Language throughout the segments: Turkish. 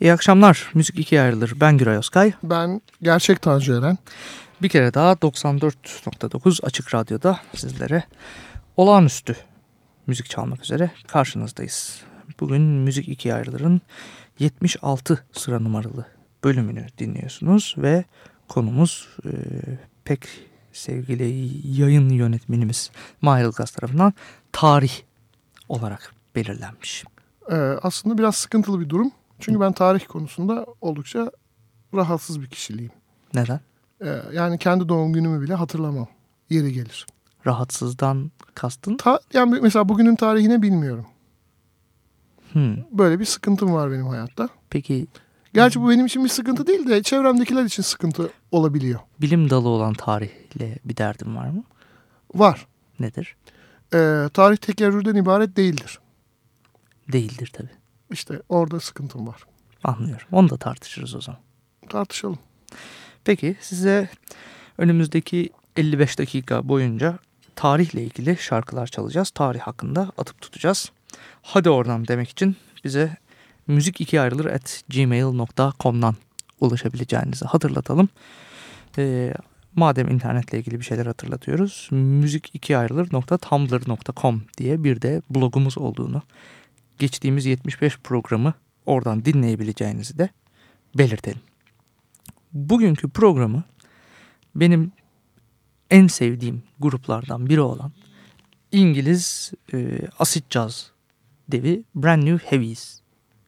İyi akşamlar. Müzik ikiye ayrılır. Ben Güray Özkay. Ben gerçek Tanju Eren. Bir kere daha 94.9 Açık Radyo'da sizlere olağanüstü müzik çalmak üzere karşınızdayız. Bugün Müzik ikiye ayrılırın 76 sıra numaralı bölümünü dinliyorsunuz ve konumuz e, pek sevgili yayın yönetmenimiz Mahir Ilgaz tarafından tarih olarak belirlenmiş. Ee, aslında biraz sıkıntılı bir durum. Çünkü ben tarih konusunda oldukça rahatsız bir kişiliğim. Neden? Ee, yani kendi doğum günümü bile hatırlamam. Yeri gelir. Rahatsızdan kastın? Ta, yani mesela bugünün tarihini bilmiyorum. Hmm. Böyle bir sıkıntım var benim hayatta. Peki Gerçi bu benim için bir sıkıntı değil de çevremdekiler için sıkıntı olabiliyor. bilim dalı olan tarihle bir derdin var mı? Var. Nedir? Ee, tarih tekerrürden ibaret değildir. Değildir tabii. İşte orada sıkıntım var. Anlıyorum. Onu da tartışırız o zaman. Tartışalım. Peki size önümüzdeki 55 dakika boyunca tarihle ilgili şarkılar çalacağız. Tarih hakkında atıp tutacağız. Hadi oradan demek için bize müzik iki ayrılır at gmail.com'dan ulaşabileceğinizi hatırlatalım. Ee, madem internetle ilgili bir şeyler hatırlatıyoruz. Müzik iki ayrılır.tumblr.com diye bir de blogumuz olduğunu geçtiğimiz 75 programı oradan dinleyebileceğinizi de belirtelim. Bugünkü programı benim en sevdiğim gruplardan biri olan İngiliz e, acid jazz devi Brand New Heavies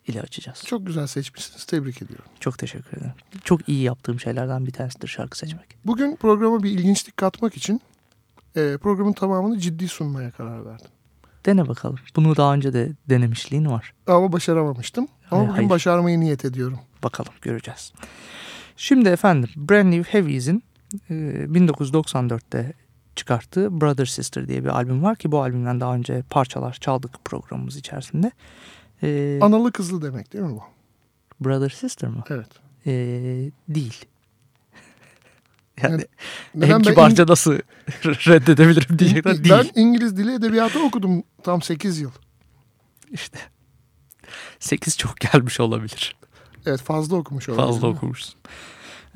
ile açacağız. Çok, Çok güzel seçmişsiniz. Tebrik ediyorum. çok teşekkür ederim. Çok iyi yaptığım şeylerden bir tanesidir şarkı seçmek. Bugün programa bir ilginçlik katmak için e, programın tamamını ciddi sunmaya karar verdim. Dene bakalım. Bunu daha önce de denemişliğin var. Ama başaramamıştım. Ama Hayır, bugün hayır. başarmayı niyet ediyorum. Bakalım göreceğiz. Şimdi efendim Brand New Heavies'in e, 1994'te çıkarttığı Brother Sister diye bir albüm var ki bu albümden daha önce parçalar çaldık programımız içerisinde. E, Analı kızlı demek değil mi bu? Brother Sister mı? Evet. E, değil. Yani Neden en ben kibarca nasıl reddedebilirim diyecekler değil. Ben İngiliz dili edebiyatı okudum tam 8 yıl. İşte 8 çok gelmiş olabilir. Evet fazla okumuş olabilirim. Fazla okumuşsun.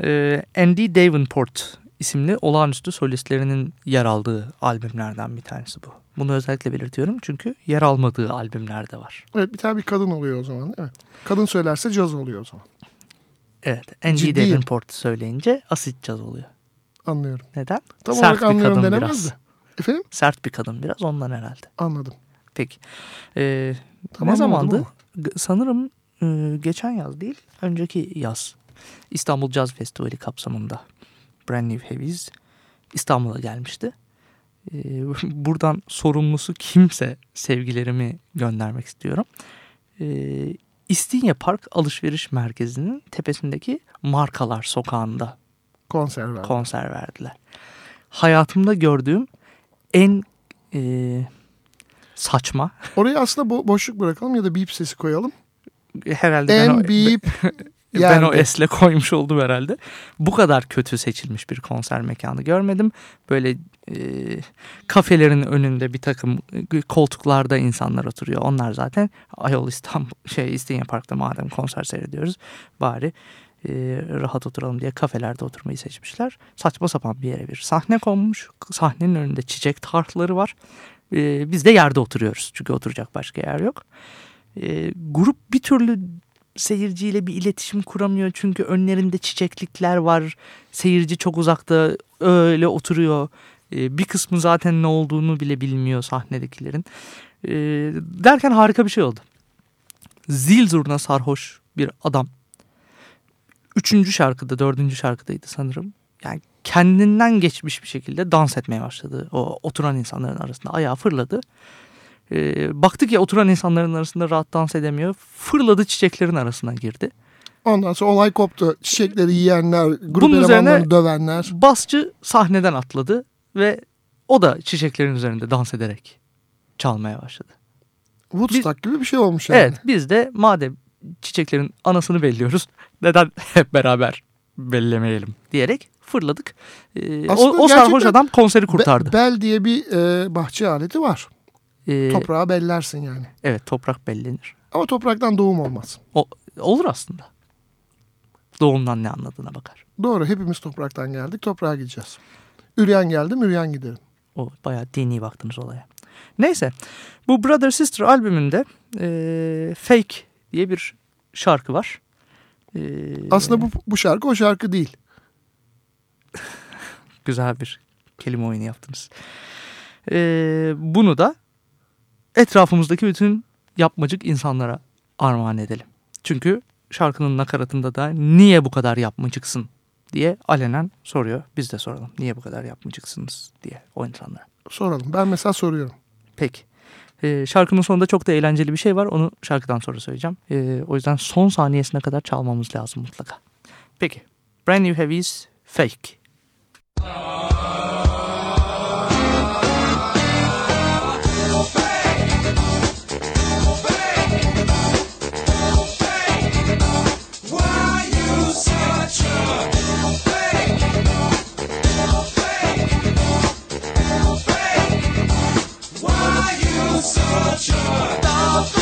Ee, Andy Davenport isimli olağanüstü solistlerinin yer aldığı albümlerden bir tanesi bu. Bunu özellikle belirtiyorum çünkü yer almadığı albümler de var. Evet bir tane bir kadın oluyor o zaman değil mi? Kadın söylerse caz oluyor o zaman. Evet, Andy Ciddiyim. Davenport söyleyince asit caz oluyor. Anlıyorum. Neden? Tam Sert olarak bir anlıyorum kadın denemez biraz. de. Efendim? Sert bir kadın biraz ondan herhalde. Anladım. Peki. Ee, Tamam ne zamandı? Sanırım e, geçen yaz değil, önceki yaz. İstanbul Caz Festivali kapsamında Brand New Heavies İstanbul'a gelmişti. Ee, buradan sorumlusu kimse sevgilerimi göndermek istiyorum. Ee, İstinye Park Alışveriş Merkezi'nin tepesindeki Markalar Sokağı'nda Konser ver. konser verdiler. Hayatımda gördüğüm en e, saçma Oraya aslında bo- boşluk bırakalım ya da bip sesi koyalım. herhalde ben o, En bip ben o esle koymuş oldum herhalde. Bu kadar kötü seçilmiş bir konser mekanı görmedim. Böyle e, kafelerin önünde bir takım e, koltuklarda insanlar oturuyor. Onlar zaten Ayol İstanbul şey İstinye Park'ta madem konser seyrediyoruz bari e, rahat oturalım diye kafelerde oturmayı seçmişler. Saçma sapan bir yere bir sahne konmuş. Sahnenin önünde çiçek tarhları var. E, biz de yerde oturuyoruz çünkü oturacak başka yer yok. E, grup bir türlü seyirciyle bir iletişim kuramıyor çünkü önlerinde çiçeklikler var. Seyirci çok uzakta öyle oturuyor. Ee, bir kısmı zaten ne olduğunu bile bilmiyor sahnedekilerin. Ee, derken harika bir şey oldu. Zil zurna sarhoş bir adam. Üçüncü şarkıda, dördüncü şarkıdaydı sanırım. Yani kendinden geçmiş bir şekilde dans etmeye başladı. O oturan insanların arasında ayağı fırladı. Ee, baktık ya oturan insanların arasında rahat dans edemiyor. Fırladı çiçeklerin arasına girdi. Ondan sonra olay koptu. Çiçekleri yiyenler, grup Bunun elemanlarını dövenler. Basçı sahneden atladı ve o da çiçeklerin üzerinde dans ederek çalmaya başladı. Woodstock gibi bir şey olmuş yani. Evet biz de madem çiçeklerin anasını belliyoruz neden hep beraber bellemeyelim diyerek fırladık. Ee, o, Aslında o sarhoş adam konseri Be- kurtardı. bel diye bir e, bahçe aleti var. Ee, Toprağa bellersin yani. evet toprak bellenir. Ama topraktan doğum olmaz. O, olur aslında. Doğumdan ne anladığına bakar. Doğru hepimiz topraktan geldik toprağa gideceğiz. Üryan geldi üryan giderim. O bayağı dini baktınız olaya. Neyse bu Brother Sister albümünde e, Fake diye bir şarkı var. E, Aslında bu, bu şarkı o şarkı değil. güzel bir kelime oyunu yaptınız. E, bunu da etrafımızdaki bütün yapmacık insanlara armağan edelim. Çünkü şarkının nakaratında da niye bu kadar yapmacıksın diye alenen soruyor. Biz de soralım. Niye bu kadar yapmacıksınız diye o insanlara. Soralım. Ben mesela soruyorum. Peki. Ee, şarkının sonunda çok da eğlenceli bir şey var. Onu şarkıdan sonra söyleyeceğim. Ee, o yüzden son saniyesine kadar çalmamız lazım mutlaka. Peki. Brand New Heavy's Fake. Thought you had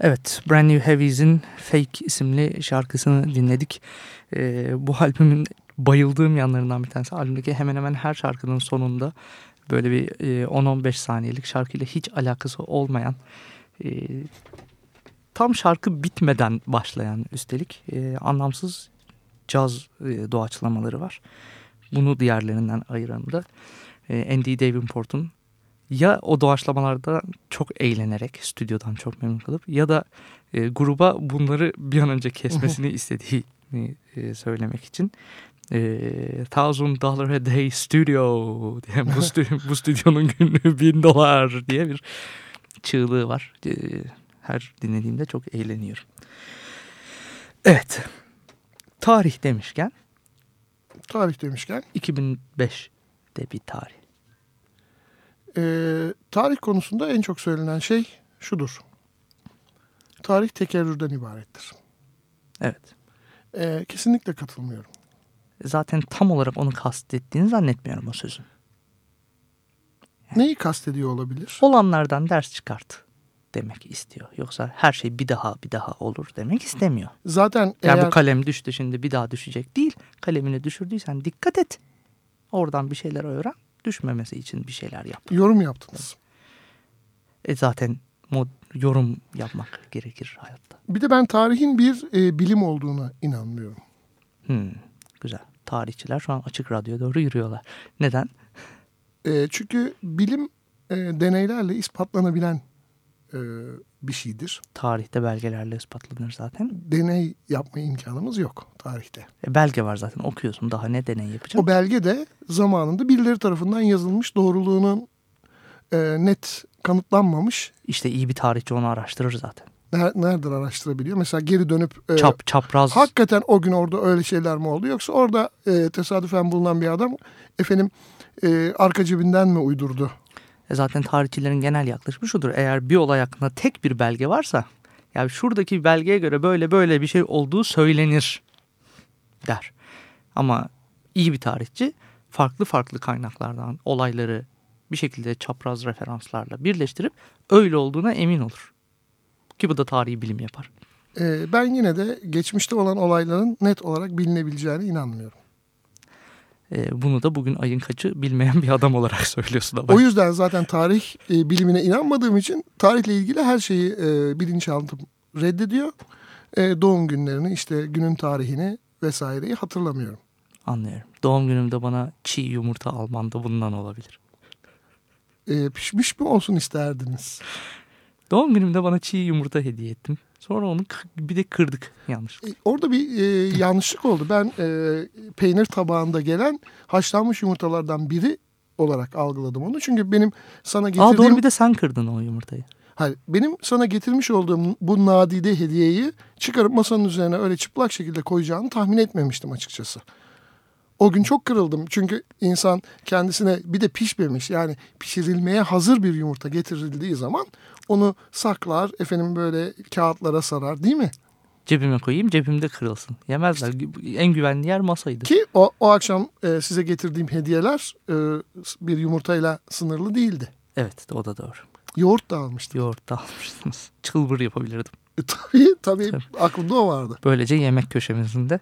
Evet, Brand New Heavies'in Fake isimli şarkısını dinledik. Ee, bu albümün bayıldığım yanlarından bir tanesi. Albümdeki hemen hemen her şarkının sonunda böyle bir e, 10-15 saniyelik şarkıyla hiç alakası olmayan e, tam şarkı bitmeden başlayan üstelik e, anlamsız caz e, doğaçlamaları var. Bunu diğerlerinden ayıran da e, Andy Davenport'un ya o doğaçlamalarda çok eğlenerek stüdyodan çok memnun kalıp ya da e, gruba bunları bir an önce kesmesini istediğini e, söylemek için e, Thousand Dollar a Day Studio diye bu, stü- bu stüdyonun günlüğü bin dolar diye bir çığlığı var. E, her dinlediğimde çok eğleniyorum. Evet. Tarih demişken Tarih demişken 2005'de bir tarih. Ee, tarih konusunda en çok söylenen şey şudur. Tarih tekerrürden ibarettir. Evet. Ee, kesinlikle katılmıyorum. Zaten tam olarak onu kastettiğini zannetmiyorum o sözün. Neyi kastediyor olabilir? Olanlardan ders çıkart demek istiyor. Yoksa her şey bir daha bir daha olur demek istemiyor. Zaten Yani eğer bu kalem düştü şimdi bir daha düşecek değil. Kalemini düşürdüysen dikkat et. Oradan bir şeyler öğren. Düşmemesi için bir şeyler yap. yorum yaptınız. E zaten mod, yorum yapmak gerekir hayatta. Bir de ben tarihin bir e, bilim olduğuna inanmıyorum. Hmm, güzel. Tarihçiler şu an açık radyoya doğru yürüyorlar. Neden? E, çünkü bilim e, deneylerle ispatlanabilen e, bir şeydir. Tarihte belgelerle ispatlanır zaten. Deney yapma imkanımız yok tarihte. E, belge var zaten okuyorsun. Daha ne deney yapacaksın? O belge de zamanında birileri tarafından yazılmış doğruluğunun e, net kanıtlanmamış. İşte iyi bir tarihçi onu araştırır zaten. Ner- Nereden araştırabiliyor? Mesela geri dönüp e, Çap çapraz hakikaten o gün orada öyle şeyler mi oldu? Yoksa orada e, tesadüfen bulunan bir adam efendim e, arka cebinden mi uydurdu? E zaten tarihçilerin genel yaklaşımı şudur. Eğer bir olay hakkında tek bir belge varsa yani şuradaki belgeye göre böyle böyle bir şey olduğu söylenir der. Ama iyi bir tarihçi farklı farklı kaynaklardan olayları bir şekilde çapraz referanslarla birleştirip öyle olduğuna emin olur. Ki bu da tarihi bilim yapar. E, ben yine de geçmişte olan olayların net olarak bilinebileceğine inanmıyorum. E, bunu da bugün ayın kaçı bilmeyen bir adam olarak söylüyorsun ama. O yüzden zaten tarih e, bilimine inanmadığım için tarihle ilgili her şeyi e, bilinçaltım reddediyor. E, doğum günlerini işte günün tarihini vesaireyi hatırlamıyorum. Anlıyorum. Doğum günümde bana çiğ yumurta alman da bundan olabilir. E, pişmiş mi olsun isterdiniz? Doğum günümde bana çiğ yumurta hediye ettin. Sonra onu bir de kırdık yanlış. E, orada bir e, yanlışlık oldu. Ben e, peynir tabağında gelen haşlanmış yumurtalardan biri olarak algıladım onu. Çünkü benim sana Aa getirdiğim doğru bir de sen kırdın o yumurtayı. Hayır, benim sana getirmiş olduğum bu nadide hediyeyi çıkarıp masanın üzerine öyle çıplak şekilde koyacağını tahmin etmemiştim açıkçası. O gün çok kırıldım çünkü insan kendisine bir de pişmemiş yani pişirilmeye hazır bir yumurta getirildiği zaman onu saklar efendim böyle kağıtlara sarar değil mi? Cebime koyayım cebimde kırılsın. Yemezler. En güvenli yer masaydı. Ki o, o akşam e, size getirdiğim hediyeler e, bir yumurtayla sınırlı değildi. Evet o da doğru. Yoğurt da almıştım. Yoğurt da almışsınız. Çılbır yapabilirdim. E, tabii tabii aklımda o vardı. Böylece yemek köşemizin de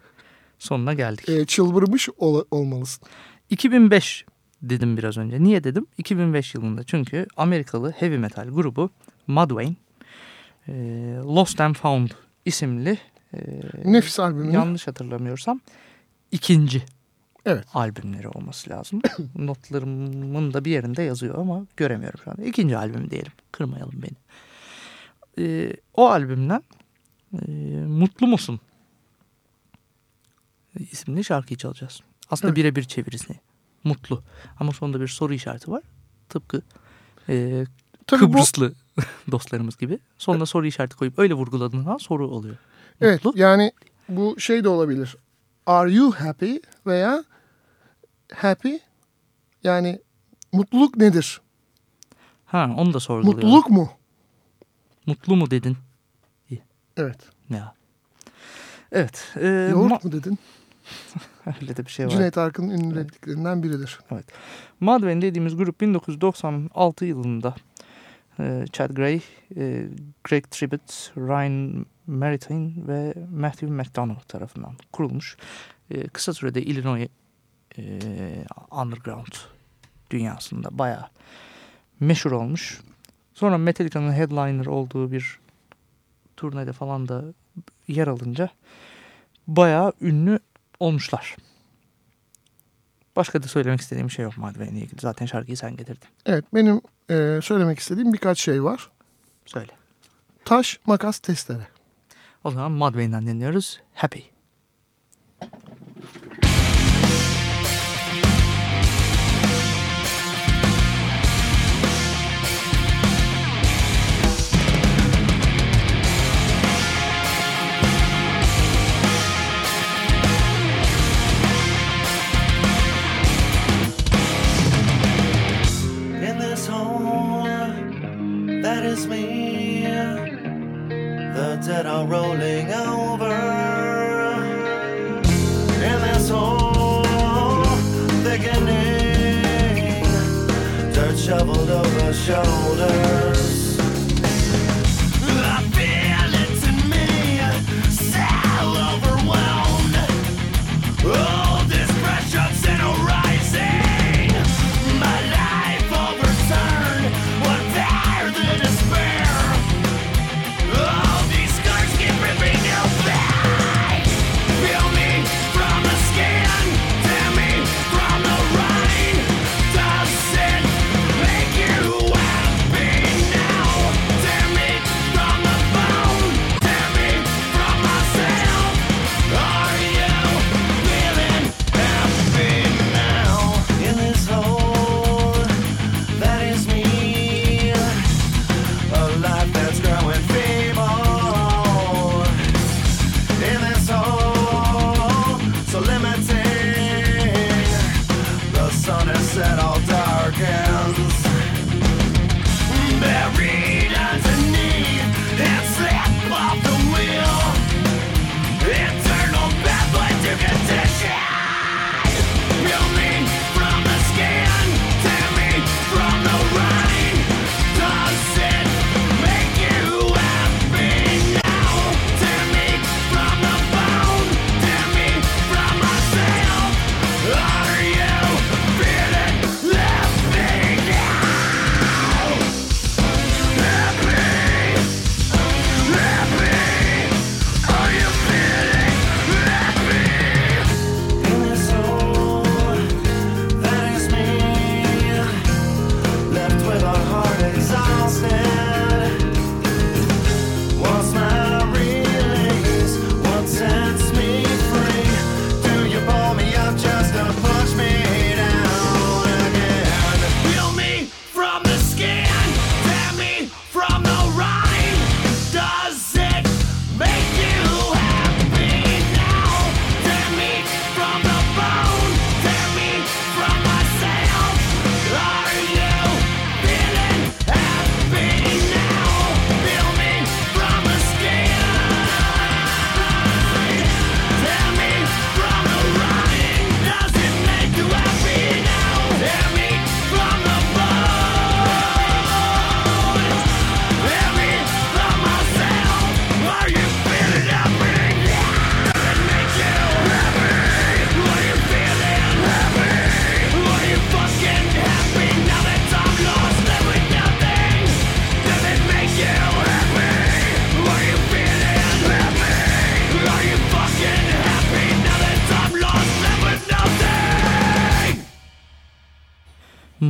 sonuna geldik. E, çılbırmış ol- olmalısın. 2005 dedim biraz önce. Niye dedim? 2005 yılında çünkü Amerikalı heavy metal grubu Mudvayne e, Lost and Found isimli e, Nefis albümünü. yanlış hatırlamıyorsam ikinci Evet. albümleri olması lazım. Notlarımın da bir yerinde yazıyor ama göremiyorum şu anda. İkinci albüm diyelim. Kırmayalım beni. E, o albümden e, Mutlu Musun isimli şarkıyı çalacağız. Aslında Evet. birebir çevirisi. Mutlu. Ama sonunda bir soru işareti var. Tıpkı e, Tabii bu Kıbrıslı dostlarımız gibi. Sonuna soru işareti koyup öyle vurguladığında soru oluyor. evet Mutlu. yani bu şey de olabilir. Are you happy veya happy yani mutluluk nedir? Ha onu da sorguluyor. Mutluluk mu? Mutlu mu dedin? Evet. Ya. Evet. E, Yoğurt mu dedin? öyle de bir şey var. Cüneyt Arkın'ın ünlü repliklerinden biridir. Madven dediğimiz grup 1996 yılında e, Chad Gray, e, Greg Tribbett, Ryan Meritain ve Matthew McDonough tarafından kurulmuş. E, kısa sürede Illinois e, underground dünyasında bayağı meşhur olmuş. Sonra Metallica'nın headliner olduğu bir turnede falan da yer alınca bayağı ünlü olmuşlar. Başka da söylemek istediğim bir şey yok Madven'le ilgili. Zaten şarkıyı sen getirdin. Evet benim e, söylemek istediğim birkaç şey var. Söyle. Taş, makas, testere. O zaman Madven'den dinliyoruz. Happy.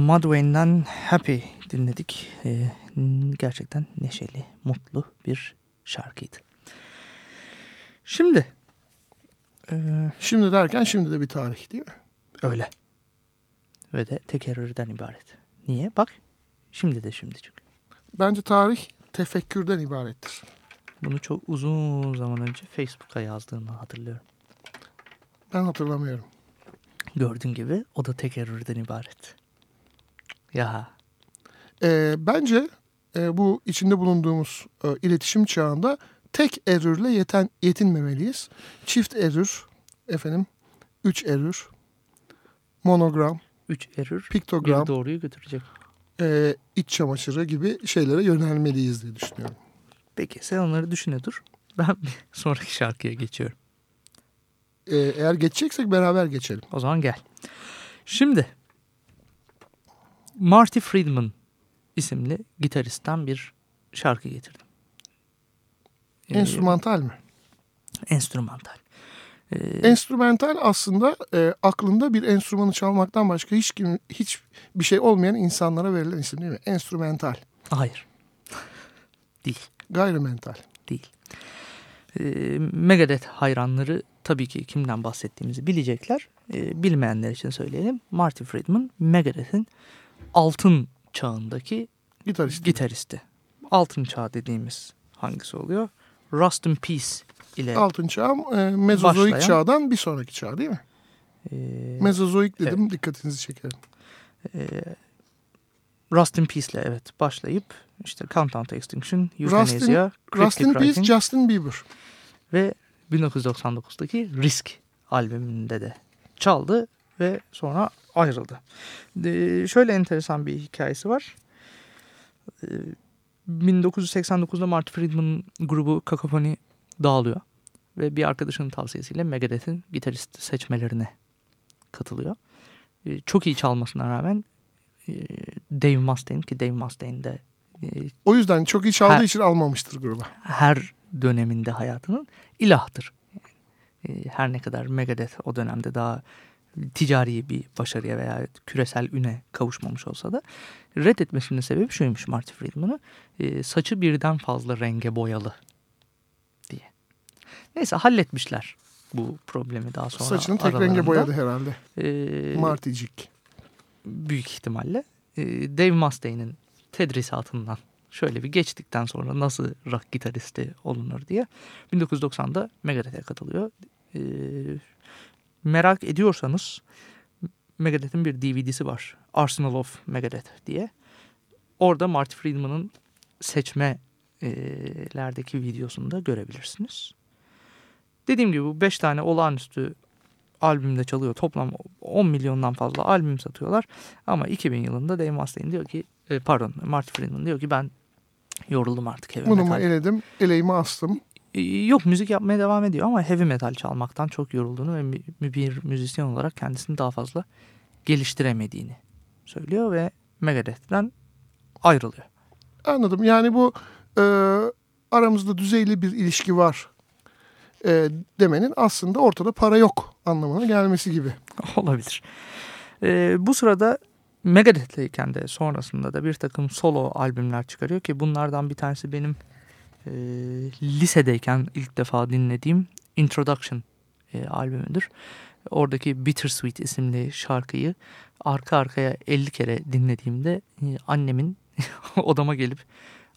Madwayne'den Happy dinledik. Ee, gerçekten neşeli, mutlu bir şarkıydı. Şimdi ee, Şimdi derken şimdi de bir tarih değil mi? öyle. Ve de tekerrürden ibaret. Niye? Bak şimdi de şimdi çünkü. Bence tarih tefekkürden ibarettir. Bunu çok uzun zaman önce Facebook'a yazdığını hatırlıyorum. Ben hatırlamıyorum. Gördüğün gibi o da tekerrürden ibaret. Ya Ee, bence e, bu içinde bulunduğumuz e, iletişim çağında tek error'le yeten, yetinmemeliyiz. Çift error, efendim, üç error, monogram, üç error piktogram, bir doğruyu götürecek. e, iç çamaşırı gibi şeylere yönelmeliyiz diye düşünüyorum. Peki sen onları düşüne dur. Ben bir sonraki şarkıya geçiyorum. E, eğer geçeceksek beraber geçelim. O zaman gel. Şimdi Marty Friedman isimli gitaristten bir şarkı getirdim. Ee, Enstrümantal mi? enstrümantal. Ee, Enstrümantal aslında e, aklında bir enstrümanı çalmaktan başka hiç kim, hiç bir şey olmayan insanlara verilen isim değil mi? Enstrümantal, hayır. Değil. gayrimental. Değil. Ee, Megadeth hayranları tabii ki kimden bahsettiğimizi bilecekler. Ee, bilmeyenler için söyleyelim. Marty Friedman Megadeth'in altın çağındaki Gitarist. gitaristi. Altın çağ dediğimiz hangisi oluyor? Rust in Peace ile Altın çağ e, mezozoik Başlayan- çağdan bir sonraki çağ değil mi? e, Mezozoik dedim dikkatinizi çekerim. e, Rust in Peace ile evet başlayıp işte Countdown to Extinction, Rust in- Euthanasia, Rust in Peace Justin Bieber. ve 1999'daki Risk albümünde de çaldı ve sonra ayrıldı. E, şöyle enteresan bir hikayesi var. E, 1989'da Marty Friedman grubu Cacophony dağılıyor ve bir arkadaşının tavsiyesiyle Megadeth'in gitarist seçmelerine katılıyor. E, çok iyi çalmasına rağmen e, Dave Mustaine ki Dave Mustaine de e, O yüzden çok iyi çaldığı Ha. için almamıştır gruba. her döneminde hayatının ilahtır. E, Her ne kadar Megadeth o dönemde daha ticari bir başarıya veya küresel üne kavuşmamış olsa da reddetmesinin sebebi şuymuş Marty Friedman'ı. e, Saçı birden fazla renge boyalı diye. Neyse halletmişler bu problemi daha sonra. Saçını tek renge boyadı herhalde. E, Marticik. büyük ihtimalle e, Dave Mustaine'in tedrisatından şöyle bir geçtikten sonra nasıl rock gitaristi olunur diye 1990'da Megadeth'e katılıyor. E, merak ediyorsanız Megadeth'in bir DVD'si var. Arsenal of Megadeth diye. Orada Marty Friedman'ın seçmelerdeki videosunu da görebilirsiniz. Dediğim gibi bu 5 tane olağanüstü albümde çalıyor. Toplam 10 milyondan fazla albüm satıyorlar. Ama 2000 yılında Dave Mustaine diyor ki e, pardon Marty Friedman diyor ki ben yoruldum artık heavy Bunu mu metal. eledim, eleğimi astım. E, Yok müzik yapmaya devam ediyor ama heavy metal çalmaktan çok yorulduğunu ve bir müzisyen olarak kendisini daha fazla geliştiremediğini söylüyor ve Megadeth'ten ayrılıyor. Anladım. Yani bu e, aramızda düzeyli bir ilişki var e, demenin aslında ortada para yok anlamına gelmesi gibi. Olabilir. Ee, bu sırada Megadeth'teyken de sonrasında da bir takım solo albümler çıkarıyor ki bunlardan bir tanesi benim e, lisedeyken ilk defa dinlediğim Introduction e, albümüdür. Oradaki Bittersweet isimli şarkıyı arka arkaya 50 kere dinlediğimde e, annemin odama gelip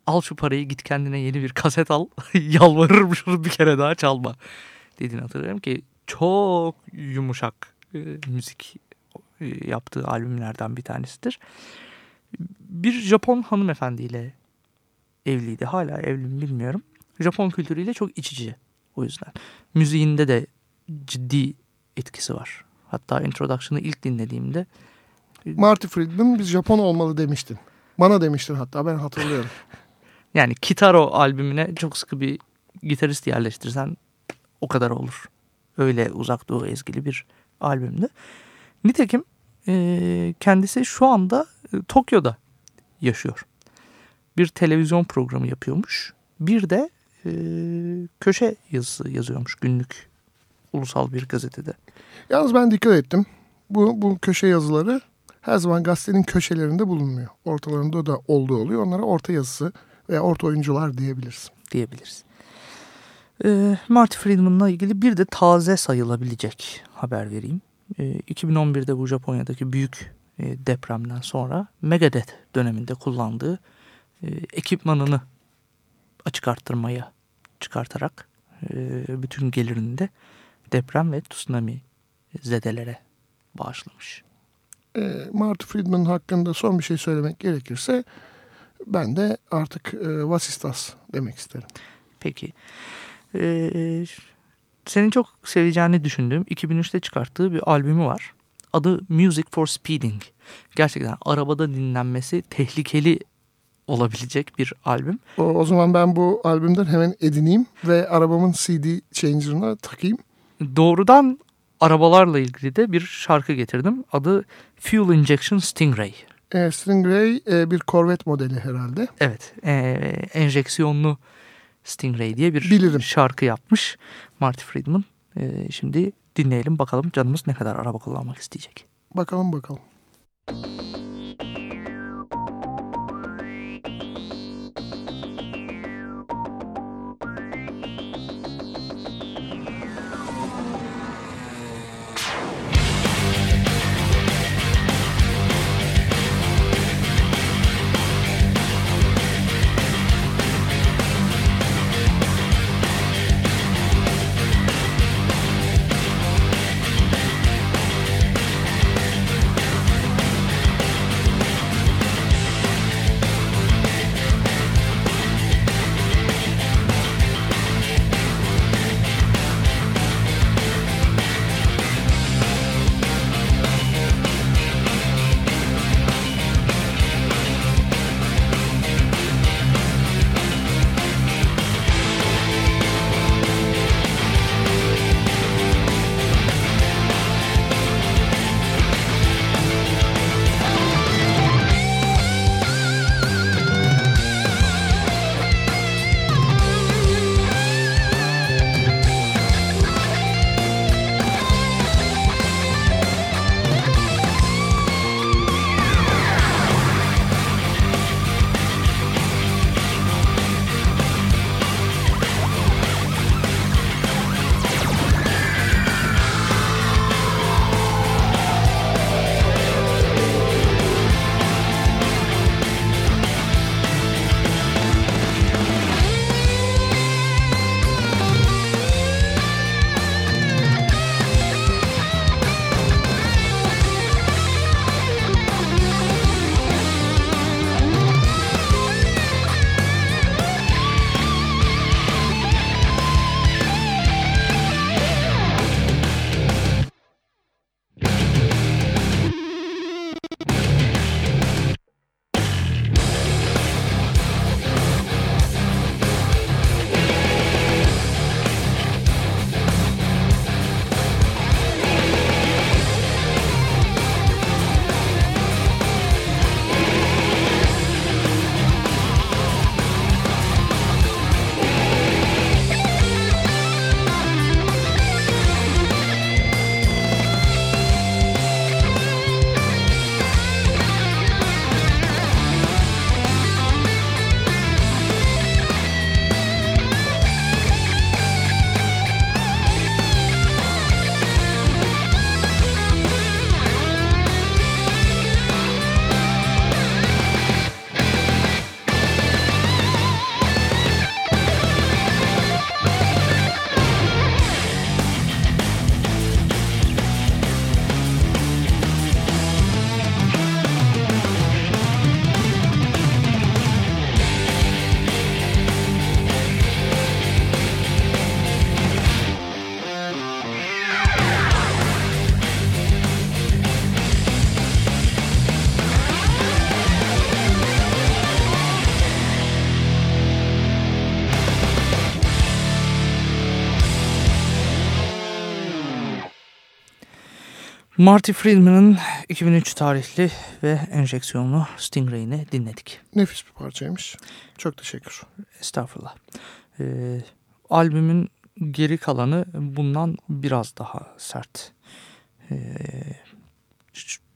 al şu parayı git kendine yeni bir kaset al yalvarırım şunu bir kere daha çalma dediğini hatırlıyorum ki çok yumuşak e, müzik e, yaptığı albümlerden bir tanesidir. Bir Japon hanımefendiyle evliydi. Hala evli mi bilmiyorum. Japon kültürüyle çok iç içe o yüzden. Müziğinde de ciddi etkisi var. Hatta Introduction'ı ilk dinlediğimde Marty Friedman biz Japon olmalı demiştin. Bana demiştin hatta ben hatırlıyorum. yani Kitaro albümüne çok sıkı bir gitarist yerleştirsen o kadar olur. Öyle uzak doğu ezgili bir albümdü. Nitekim e, kendisi şu anda e, Tokyo'da yaşıyor. Bir televizyon programı yapıyormuş. Bir de e, köşe yazısı yazıyormuş günlük ulusal bir gazetede. Yalnız ben dikkat ettim. Bu, bu köşe yazıları her zaman gazetenin köşelerinde bulunmuyor. Ortalarında da olduğu oluyor. Onlara orta yazısı veya orta oyuncular diyebiliriz. diyebiliriz. Ee, Marty Friedman'la ilgili bir de taze sayılabilecek haber vereyim. Ee, 2011'de bu Japonya'daki büyük e, depremden sonra Megadeth döneminde kullandığı e, ekipmanını açık arttırmaya çıkartarak e, bütün gelirini de deprem ve tsunami zedelere bağışlamış. E, Marty Friedman hakkında son bir şey söylemek gerekirse ben de artık e, Vasistas demek isterim. Peki. Ee, senin çok seveceğini düşündüğüm 2003'te çıkarttığı bir albümü var. Adı Music for Speeding. Gerçekten arabada dinlenmesi tehlikeli olabilecek bir albüm. O, o zaman ben bu albümden hemen edineyim ve arabamın CD changer'ına takayım. Doğrudan arabalarla ilgili de bir şarkı getirdim. Adı Fuel Injection Stingray. E, Stingray e, bir Corvette modeli herhalde. Evet, e, enjeksiyonlu Stingray diye bir Bilirim. şarkı yapmış Marty Friedman. E, şimdi dinleyelim bakalım canımız ne kadar araba kullanmak isteyecek. Bakalım bakalım. Marty Friedman'ın 2003 tarihli ve enjeksiyonlu Stingray'ini dinledik. Nefis bir parçaymış. Çok teşekkür. Estağfurullah. Ee, albümün geri kalanı bundan biraz daha sert. Ee,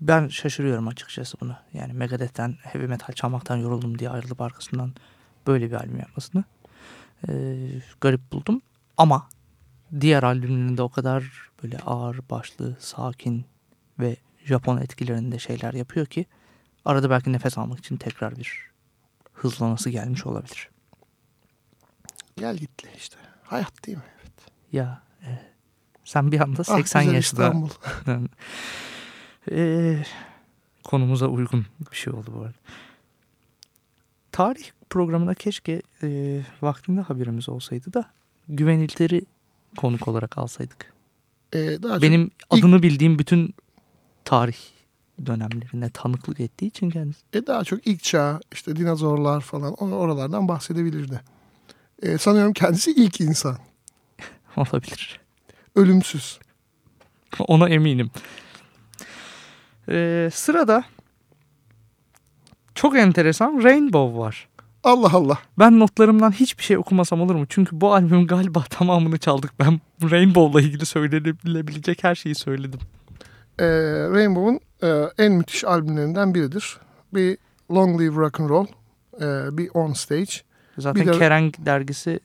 ben şaşırıyorum açıkçası bunu. Yani Megadeth'ten heavy metal çalmaktan yoruldum diye ayrılıp arkasından böyle bir albüm yapmasını. Ee, garip buldum. Ama diğer albümlerinde o kadar böyle ağır başlı, sakin ve Japon etkilerinde şeyler yapıyor ki arada belki nefes almak için tekrar bir hızlanası gelmiş olabilir. Gel gitle işte. Hayat değil mi? Ya e, sen bir anda Ah, 80 güzel yaşında e, konumuza uygun bir şey oldu bu arada. Tarih programına keşke e, vaktinde haberimiz olsaydı da güvenilirleri konuk olarak alsaydık. Ee, daha Benim adını bildiğim bütün tarih dönemlerine tanıklık ettiği için kendisi. E daha çok ilk çağ işte dinozorlar falan or- oralardan bahsedebilirdi. E, sanıyorum kendisi ilk insan. Olabilir. Ölümsüz. Ona eminim. Ee, sırada çok enteresan Rainbow var. Allah Allah. Ben notlarımdan hiçbir şey okumasam olur mu? Çünkü bu albümün galiba tamamını çaldık. Ben Rainbow'la ilgili söylenebilecek her şeyi söyledim. E, Rainbow'un e, en müthiş albümlerinden biridir. Bir Long Live Rock and Roll, e, bir On Stage. Zaten Bir de- Kerrang dergisi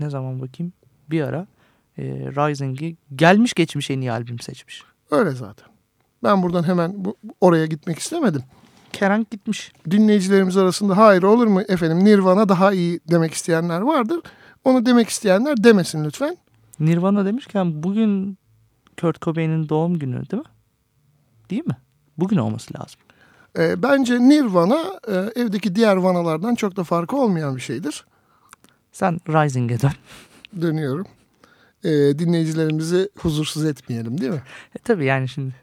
ne zaman bakayım bir ara e, Rising'i gelmiş geçmiş en iyi albüm seçmiş. Öyle zaten. Ben buradan hemen bu, oraya gitmek istemedim. Kerrang gitmiş. Dinleyicilerimiz arasında hayır olur mu efendim Nirvana daha iyi demek isteyenler vardır. Onu demek isteyenler demesin lütfen. Nirvana demişken bugün Kurt Cobain'in doğum günü değil mi? Değil mi? Bugün olması lazım. E, bence Nirvana e, evdeki diğer vanalardan çok da farkı olmayan bir şeydir. Sen Rising'e dön. Dönüyorum. E, dinleyicilerimizi huzursuz etmeyelim değil mi? E tabii yani şimdi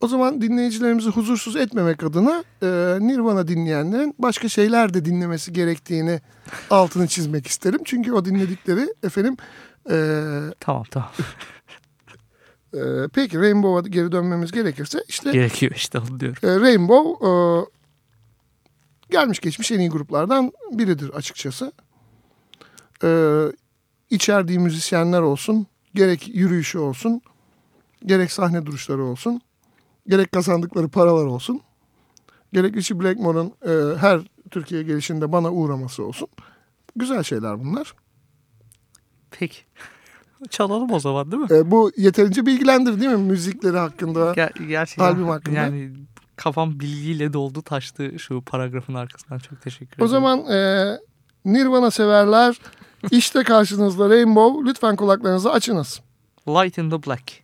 O zaman dinleyicilerimizi huzursuz etmemek adına e, Nirvana dinleyenlerin başka şeyler de dinlemesi gerektiğini altını çizmek isterim. Çünkü o dinledikleri efendim e, tamam tamam e, peki Rainbow'a geri dönmemiz gerekirse işte gerekiyor işte onu diyorum. e, Rainbow e, gelmiş geçmiş en iyi gruplardan biridir açıkçası. E, içerdiği müzisyenler olsun, gerek yürüyüşü olsun, gerek sahne duruşları olsun, gerek kazandıkları paralar olsun, gerek Richie Blackmore'un e, her Türkiye gelişinde bana uğraması olsun. Güzel şeyler bunlar. Peki. Çalalım o zaman değil mi? E, bu yeterince bilgilendir değil mi müzikleri hakkında? Ger- gerçekten Albüm hakkında. yani kafam bilgiyle doldu taştı şu paragrafın arkasından çok teşekkür ederim. O zaman e, Nirvana severler işte karşınızda Rainbow. Lütfen kulaklarınızı açınız. Light in the Black.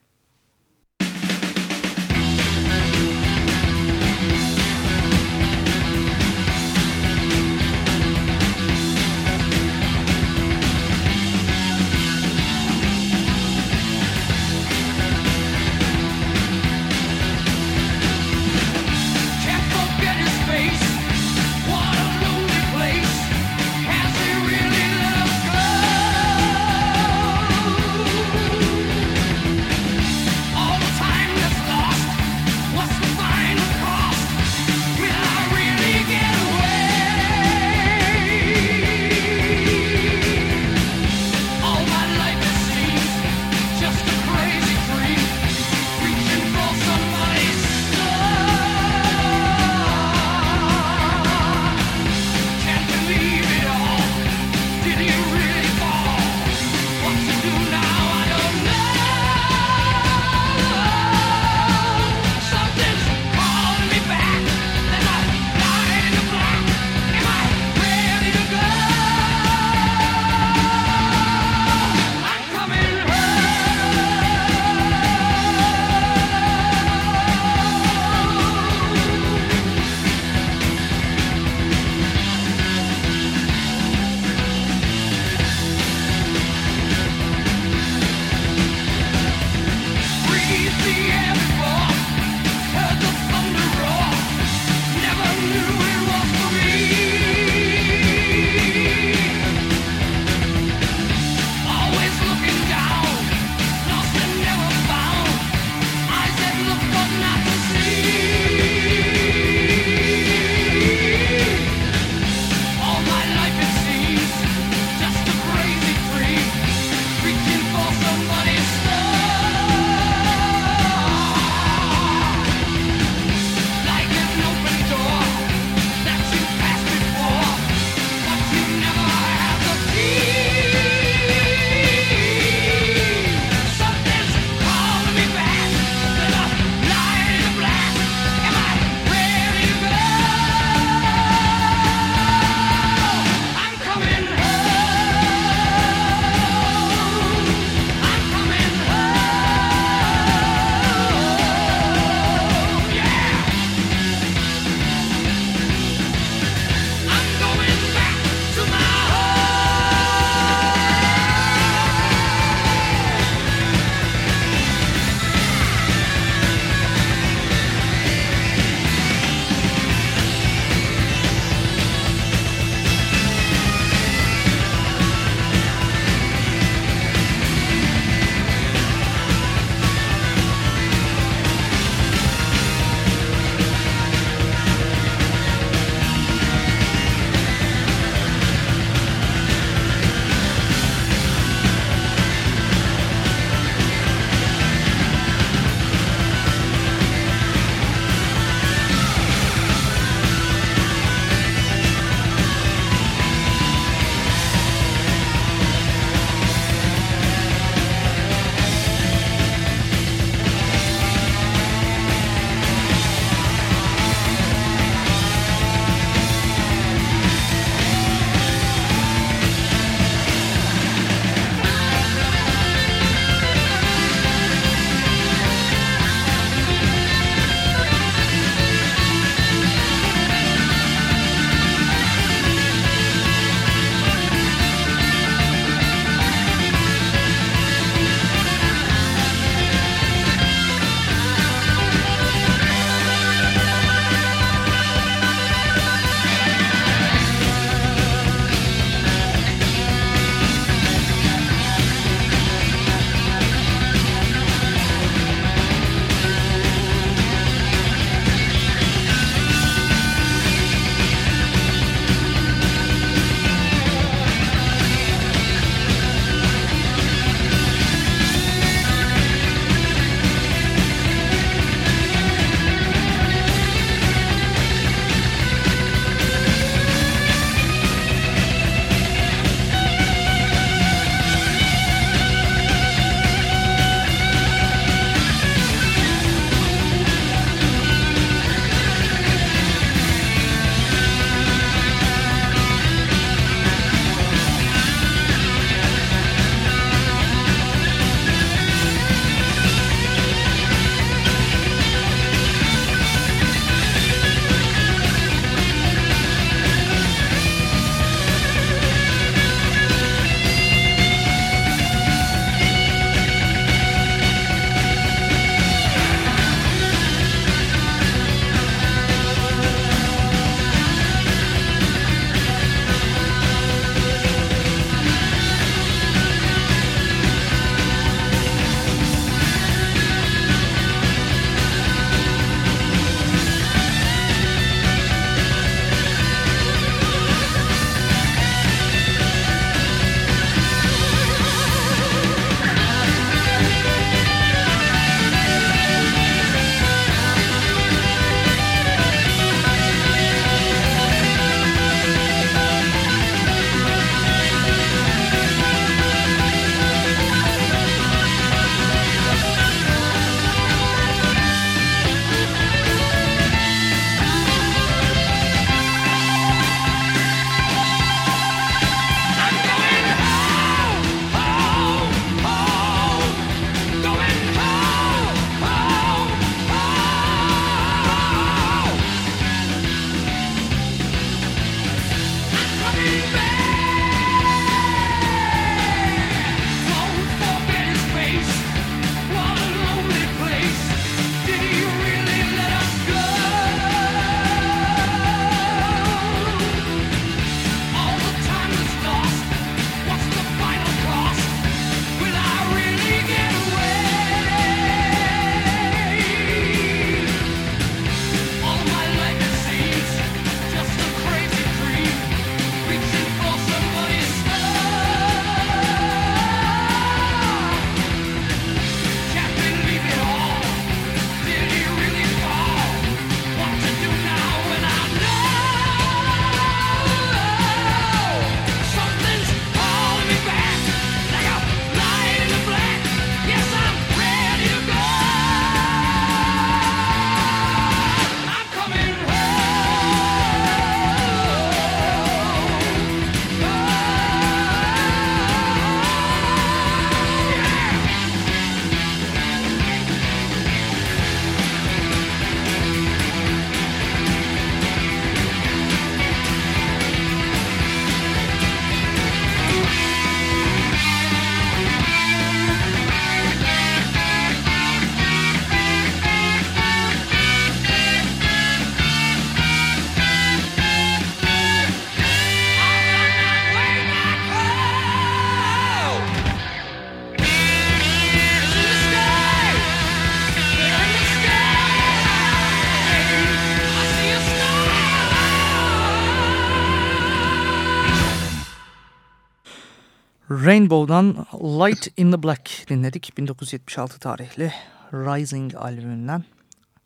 Rainbow'dan Light in the Black dinledik. 1976 tarihli Rising albümünden.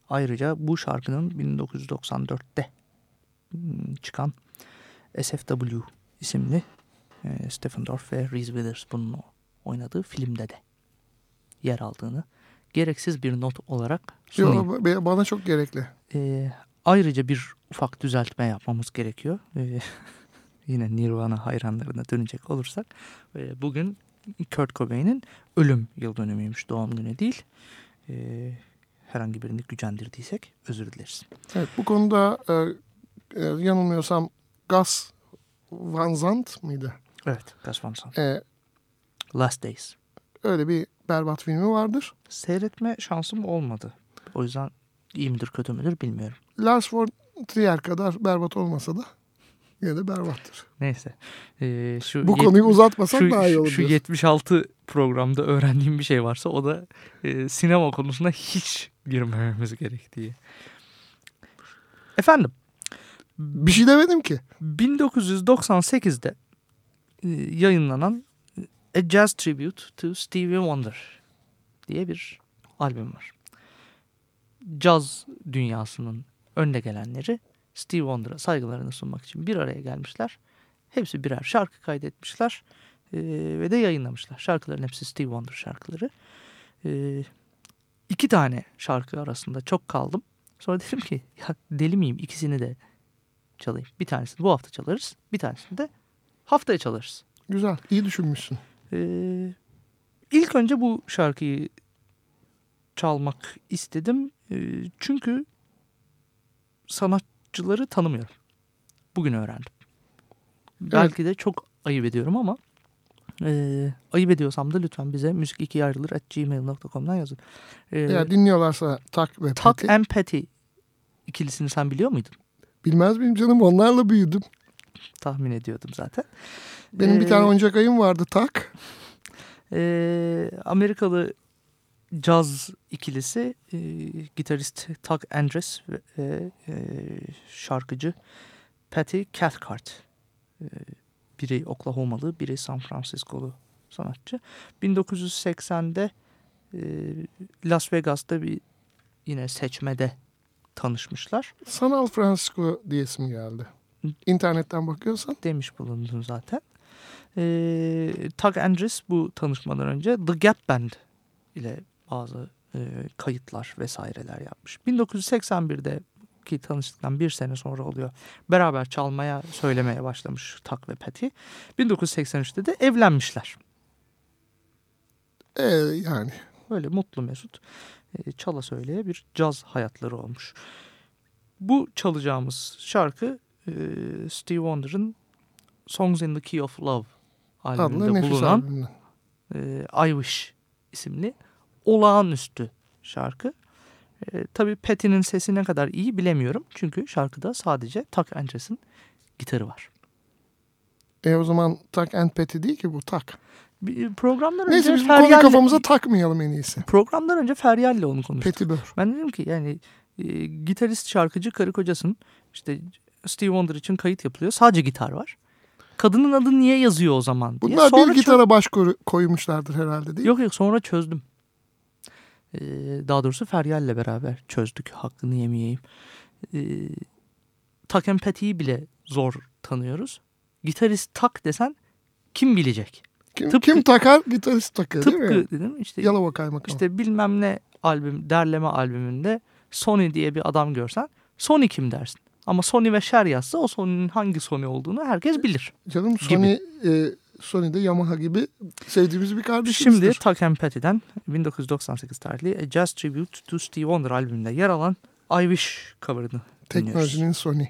Ayrıca bu şarkının 1994'te hmm, çıkan SFW isimli e, Stephen Dorff ve Reese Witherspoon'un oynadığı filmde de yer aldığını gereksiz bir not olarak sunayım. Yo, bana çok gerekli. Ee, ayrıca bir ufak düzeltme yapmamız gerekiyor. Ee, yine Nirvana hayranlarına dönecek olursak. e, bugün Kurt Cobain'in ölüm yıl dönümüymüş doğum günü değil. Ee, herhangi birini gücendirdiysek özür dileriz. Evet, bu konuda e, e, yanılmıyorsam Gus Van Sant mıydı? Evet Gus Van Sant. E, Last Days. öyle bir berbat filmi vardır. Seyretme şansım olmadı. O yüzden iyi midir kötü müdür bilmiyorum. Lars von Trier kadar berbat olmasa da yine de berbattır. Neyse. Ee, şu Bu konuyu uzatmasak şu, daha iyi olur. şu diyorsun. 76 programda öğrendiğim bir şey varsa o da e, sinema konusunda hiç girmememiz gerektiği. Efendim Bir şey demedim ki. 1998'de e, yayınlanan A Jazz Tribute to Stevie Wonder diye bir albüm var. Caz dünyasının önde gelenleri Stevie Wonder'a saygılarını sunmak için bir araya gelmişler. Hepsi birer şarkı kaydetmişler e, ve de yayınlamışlar. Şarkıların hepsi Stevie Wonder şarkıları. E, iki tane şarkı arasında çok kaldım. Sonra dedim ki ya deli miyim ikisini de çalayım. Bir tanesini bu hafta çalarız. Bir tanesini de haftaya çalarız. Güzel, iyi düşünmüşsün. Ee, ilk önce bu şarkıyı çalmak istedim. Ee, çünkü sanatçıları tanımıyorum. Bugün öğrendim. Belki de çok ayıp ediyorum ama e, ayıp ediyorsam da lütfen bize müzik ikiye ayrılır at gmail.com'dan yazın. Ee, Eğer dinliyorlarsa Tak ve Tak Peti. and Patty ikilisini sen biliyor muydun? Bilmez miyim canım onlarla büyüdüm. Tahmin ediyordum zaten. Benim bir Ee, tane oyuncak ayım vardı Tak. Ee, Amerikalı caz ikilisi e, gitarist Tuck Andres ve e, e, şarkıcı Patty Cathcart. E, biri Oklahoma'lı, biri San Francisco'lu sanatçı. 1980'de e, Las Vegas'ta bir yine seçmede tanışmışlar. Sanal Francisco diyesim geldi. İnternetten bakıyorsan. demiş bulundun zaten. Ee, Tug Andres bu tanışmadan önce The Gap Band ile bazı e, kayıtlar vesaireler yapmış. 1981'de ki tanıştıktan bir sene sonra oluyor. Beraber çalmaya, söylemeye başlamış Tak ve Patty. 1983'te de evlenmişler. Ee, yani Böyle mutlu mesut e, çala söyleye bir caz hayatları olmuş. Bu çalacağımız şarkı e, Steve Wonder'ın Songs in the Key of Love albümünde bulunan e, I Wish isimli olağanüstü şarkı. E, tabii Patty'nin sesi ne kadar iyi bilemiyorum. Çünkü şarkıda sadece Tuck Andres'in gitarı var. E o zaman Tak and Peti değil ki bu Tak. Bir, programdan Neyse önce biz bu konuyu kafamıza takmayalım en iyisi. Programdan önce Feryal'le onu konuştuk. Petibör. Ben dedim ki yani e, gitarist şarkıcı karı kocasın işte Steve Wonder için kayıt yapılıyor. Sadece gitar var. Kadının adı niye yazıyor o zaman diye. Bunlar Sonra bir gitara baş koymuşlardır herhalde değil mi? Yok yok sonra çözdüm. Ee, daha doğrusu Feryal'le beraber çözdük. Hakkını yemeyeyim. Ee, Tak and Patty'yi bile zor tanıyoruz. Gitarist Tak desen kim bilecek? Kim, tıpkı- kim takar? Gitarist takar değil mi? Tıpkı dedim işte Yalova kaymakam. işte bilmem ne albüm derleme albümünde Sony diye bir adam görsen Sony kim dersin? Ama Sony ve Cher yazsa o Sony'nin hangi Sony olduğunu herkes bilir. Canım Sony, e, Sony'de Yamaha gibi sevdiğimiz bir kardeşimizdir. Şimdi Tuck and Patty'den 1998 tarihli A Jazz Tribute to Steve Wonder albümünde yer alan I Wish cover'ını dinliyoruz. Teknolojinin Sony.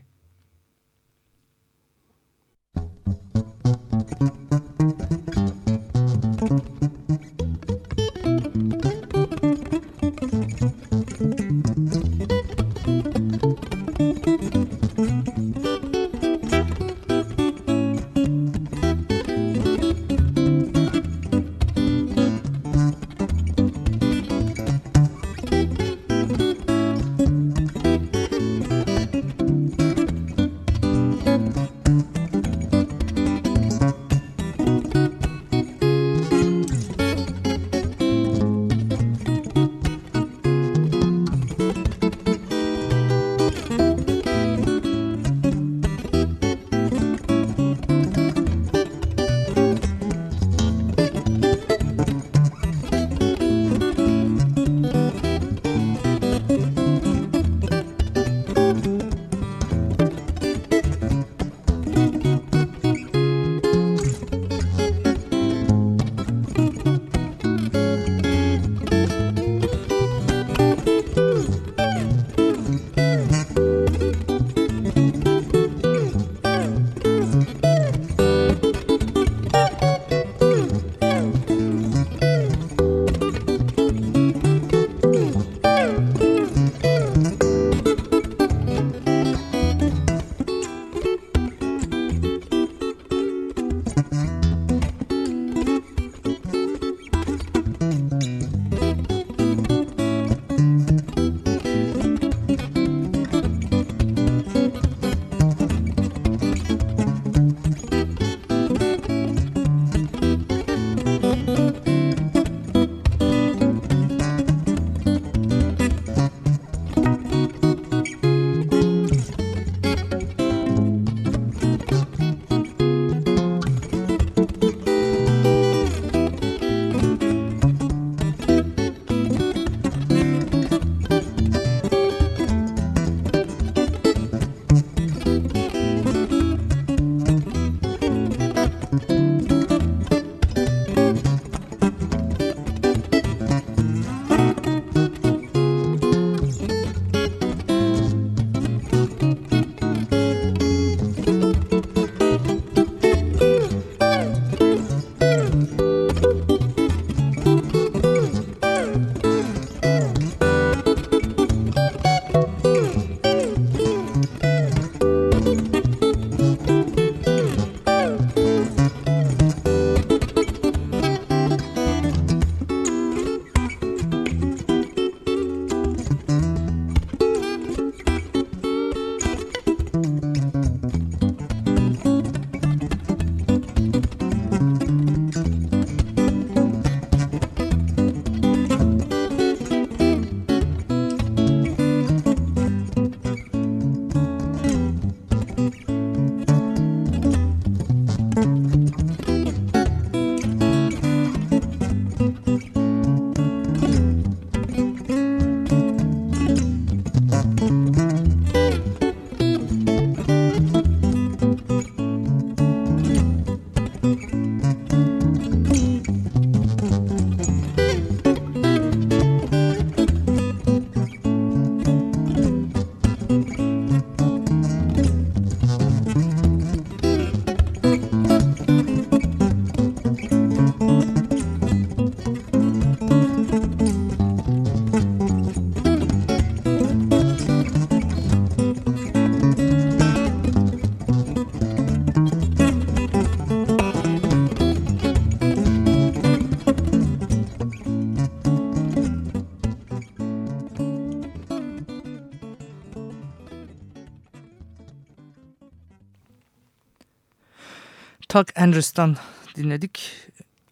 Tuck Andrews'tan dinledik.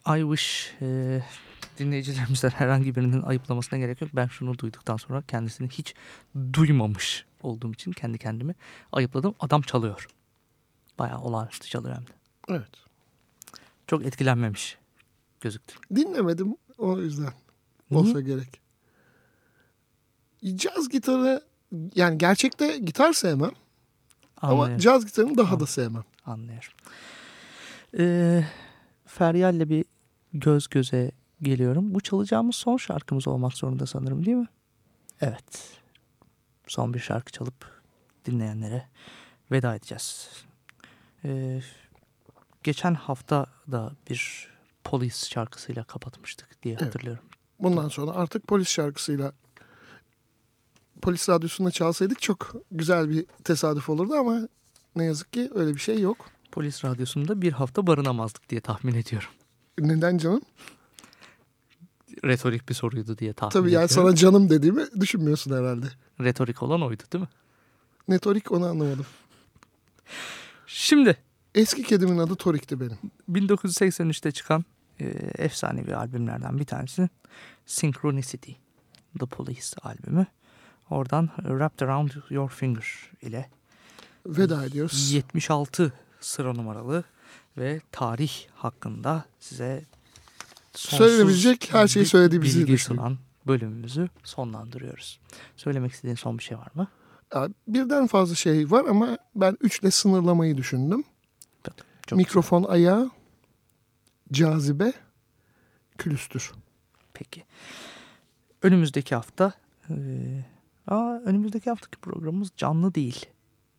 I wish e, dinleyicilerimizden herhangi birinin ayıplamasına gerek yok. Ben şunu duyduktan sonra kendisini hiç duymamış olduğum için kendi kendimi ayıpladım. Adam çalıyor. Bayağı olağanüstü çalıyor hem de. Evet. Çok etkilenmemiş gözüktü. Dinlemedim o yüzden. Olsa gerek. Caz gitarı yani gerçekte gitar sevmem ama Anlıyorum. caz gitarını daha da sevmem. Anlıyorum. Ee, Feryal'le bir göz göze geliyorum. Bu çalacağımız son şarkımız olmak zorunda sanırım değil mi? Evet. Son bir şarkı çalıp dinleyenlere veda edeceğiz. Ee, geçen hafta da bir polis şarkısıyla kapatmıştık diye Evet. hatırlıyorum. Bundan sonra artık polis şarkısıyla polis radyosunda çalsaydık çok güzel bir tesadüf olurdu ama ne yazık ki öyle bir şey yok. Polis radyosunda bir hafta barınamazdık diye tahmin ediyorum. Neden canım? Retorik bir soruydu diye tahmin Tabii yani ediyorum. sana canım dediğimi düşünmüyorsun herhalde. Retorik olan oydu değil mi? Netorik onu anlamadım. Şimdi Eski kedimin adı Torik'ti benim. 1983'te çıkan e, efsanevi albümlerden bir tanesi Synchronicity The Police albümü. Oradan Wrapped Around Your Finger ile Veda ediyoruz. 76 sıra numaralı ve tarih hakkında size Söylenebilecek her şeyi söylediğimizi bilgi sunan bölümümüzü sonlandırıyoruz. Söylemek istediğin son bir şey var mı? Birden fazla şey var ama ben üçle sınırlamayı düşündüm. Çok Mikrofon ayağı, cazibe, külüstür. Peki. Önümüzdeki hafta e, aa, önümüzdeki haftaki programımız canlı değil.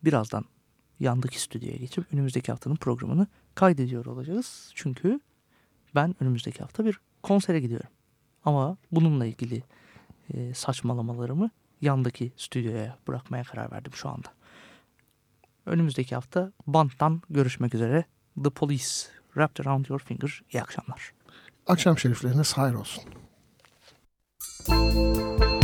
Birazdan yandaki stüdyoya geçip önümüzdeki haftanın programını kaydediyor olacağız. Çünkü ben önümüzdeki hafta bir konsere gidiyorum. Ama bununla ilgili e, saçmalamalarımı yandaki stüdyoya bırakmaya karar verdim şu anda. Önümüzdeki hafta banttan görüşmek üzere. The Police, Wrapped Around Your Finger. İyi akşamlar. Akşam şeriflerine sahir olsun. Müzik